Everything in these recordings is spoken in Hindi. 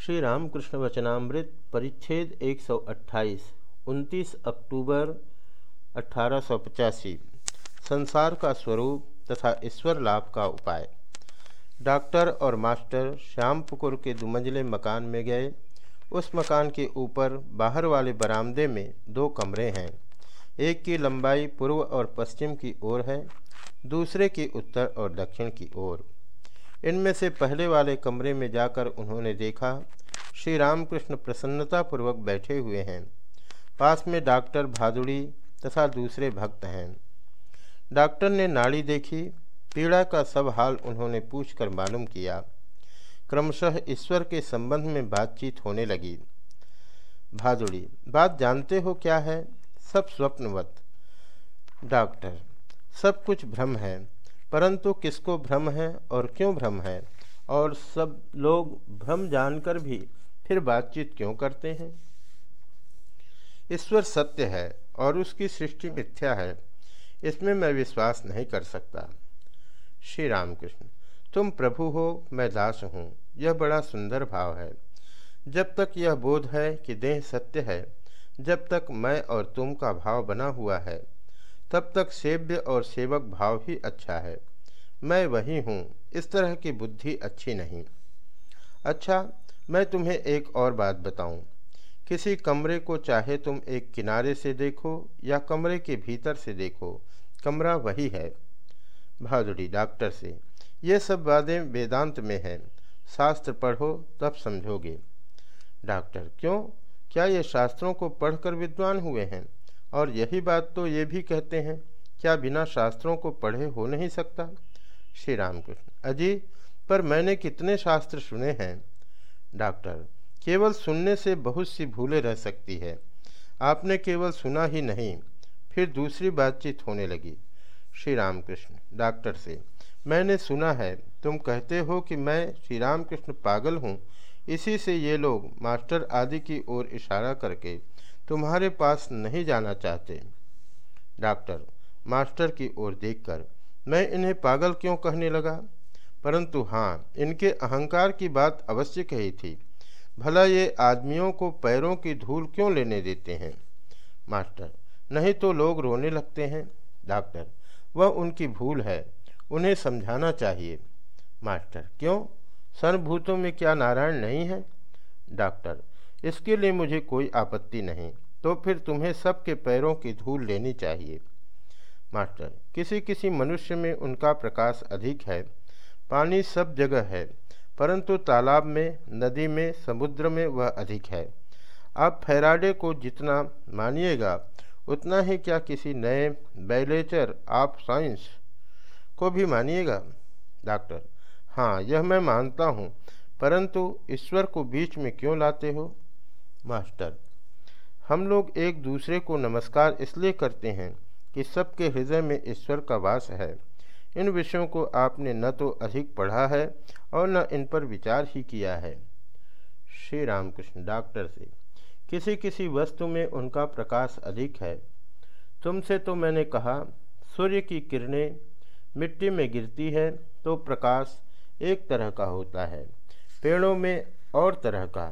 श्री रामकृष्ण वचनामृत परिच्छेद 128 29 अक्टूबर अठारह सौ पचासी। संसार का स्वरूप तथा ईश्वर लाभ का उपाय। डॉक्टर और मास्टर श्यामपुकुर के दुमंजले मकान में गए। उस मकान के ऊपर बाहर वाले बरामदे में दो कमरे हैं। एक की लंबाई पूर्व और पश्चिम की ओर है, दूसरे की उत्तर और दक्षिण की ओर। इनमें से पहले वाले कमरे में जाकर उन्होंने देखा, श्री रामकृष्ण प्रसन्नतापूर्वक बैठे हुए हैं। पास में डॉक्टर भादुड़ी तथा दूसरे भक्त हैं। डॉक्टर ने नाड़ी देखी, पीड़ा का सब हाल उन्होंने पूछकर मालूम किया। क्रमशः ईश्वर के संबंध में बातचीत होने लगी। भादुड़ी, बात जानते हो क्या है? सब स्वप्नवत। डॉक्टर, सब कुछ भ्रम है। परंतु किसको भ्रम है और क्यों भ्रम है? और सब लोग भ्रम जानकर भी फिर बातचीत क्यों करते हैं? ईश्वर सत्य है और उसकी सृष्टि मिथ्या है। इसमें मैं विश्वास नहीं कर सकता। श्री रामकृष्ण, तुम प्रभु हो, मैं दास हूँ। यह बड़ा सुंदर भाव है। जब तक यह बोध है कि देह सत्य है, जब तक मैं और तुम का भाव बना हुआ है तब तक सेव्य और सेवक भाव ही अच्छा है। मैं वही हूँ, इस तरह की बुद्धि अच्छी नहीं। अच्छा मैं तुम्हें एक और बात बताऊँ। किसी कमरे को चाहे तुम एक किनारे से देखो या कमरे के भीतर से देखो, कमरा वही है। भादुड़ी डॉक्टर से, ये सब बातें वेदांत में हैं, शास्त्र पढ़ो तब समझोगे। डॉक्टर, क्यों? क्या ये शास्त्रों को पढ़कर विद्वान हुए हैं? और यही बात तो ये भी कहते हैं, क्या बिना शास्त्रों को पढ़े हो नहीं सकता? श्री रामकृष्ण। अजी, पर मैंने कितने शास्त्र सुने हैं? डॉक्टर, केवल सुनने से बहुत सी भूलें रह सकती है। आपने केवल सुना ही नहीं, फिर दूसरी बातचीत होने लगी। श्री रामकृष्ण, डॉक्टर से, मैंने सुना है, तुम कहते हो कि मैं श्री रामकृष्ण पागल हूँ, इसी से ये लोग मास्टर आदि की ओर इशारा करके तुम्हारे पास नहीं जाना चाहते। डॉक्टर, मास्टर की ओर देखकर मैं इन्हें पागल क्यों कहने लगा? परंतु हाँ इनके अहंकार की बात अवश्य कही थी। भला ये आदमियों को पैरों की धूल क्यों लेने देते हैं? मास्टर, नहीं तो लोग रोने लगते हैं। डॉक्टर, वह उनकी भूल है, उन्हें समझाना चाहिए। मास्टर, क्यों? सर्वभूतों में क्या नारायण नहीं है? डॉक्टर इसके लिए मुझे कोई आपत्ति नहीं। तो फिर तुम्हें सबके पैरों की धूल लेनी चाहिए। मास्टर, किसी किसी मनुष्य में उनका प्रकाश अधिक है। पानी सब जगह है, परंतु तालाब में, नदी में, समुद्र में वह अधिक है। आप फैराडे को जितना मानिएगा, उतना ही क्या किसी नए बैलेचर ऑफ़ साइंस को भी मानिएगा? डॉक्टर हाँ यह मैं मानता हूँ, परंतु ईश्वर को बीच में क्यों लाते हो? मास्टर। हम लोग एक दूसरे को नमस्कार इसलिए करते हैं कि सबके हृदय में ईश्वर का वास है। इन विषयों को आपने न तो अधिक पढ़ा है और न इन पर विचार ही किया है। श्री रामकृष्ण, डॉक्टर से किसी किसी वस्तु में उनका प्रकाश अधिक है। तुमसे तो मैंने कहा, सूर्य की किरणें मिट्टी में गिरती है तो प्रकाश एक तरह का होता है, पेड़ों में और तरह का।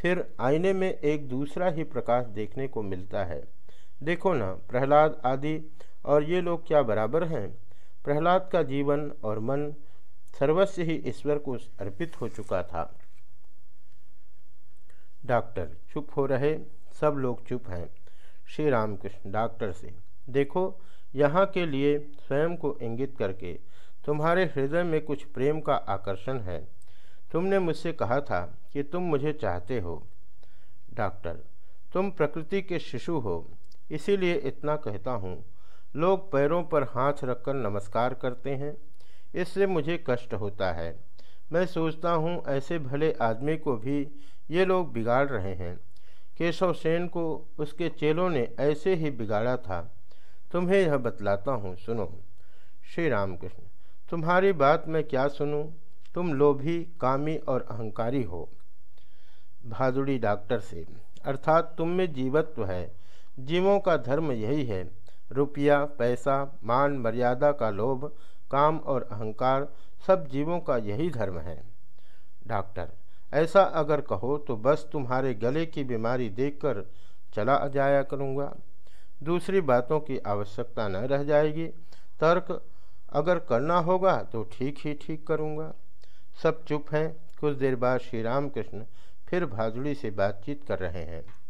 फिर आईने में एक दूसरा ही प्रकाश देखने को मिलता है। देखो ना, प्रहलाद आदि, और ये लोग क्या बराबर हैं? प्रहलाद का जीवन और मन सर्वस्व ही ईश्वर को अर्पित हो चुका था। डॉक्टर, चुप हो रहे, सब लोग चुप हैं। श्री रामकृष्ण डॉक्टर से, देखो, यहाँ के लिए स्वयं को इंगित करके, तुम्हारे हृदय में कुछ प्रेम का आकर्षण है। तुमने मुझसे कहा था कि तुम मुझे चाहते हो। डॉक्टर, तुम प्रकृति के शिशु हो, इसीलिए इतना कहता हूँ। लोग पैरों पर हाथ रखकर नमस्कार करते हैं। इससे मुझे कष्ट होता है। मैं सोचता हूँ ऐसे भले आदमी को भी ये लोग बिगाड़ रहे हैं। केशव सेन को उसके चेलों ने ऐसे ही बिगाड़ा था। तुम्हें यह बतलाता हूँ, सुनो। श्री रामकृष्ण, तुम्हारी बात मैं क्या सुनूं? तुम लोभी, कामी और अहंकारी हो। भादुड़ी डॉक्टर से, अर्थात तुम में जीवत्व है। जीवों का धर्म यही है। रुपया, पैसा, मान, मर्यादा का लोभ, काम और अहंकार, सब जीवों का यही धर्म है। डॉक्टर, ऐसा अगर कहो तो बस तुम्हारे गले की बीमारी देखकर चला जाया करूँगा। दूसरी बातों की आवश्यकता न रह जाएगी। तर्क अगर करना होगा तो ठीक ही ठीक करूँगा। सब चुप हैं। कुछ देर बाद श्री रामकृष्ण फिर भादुड़ी से बातचीत कर रहे हैं।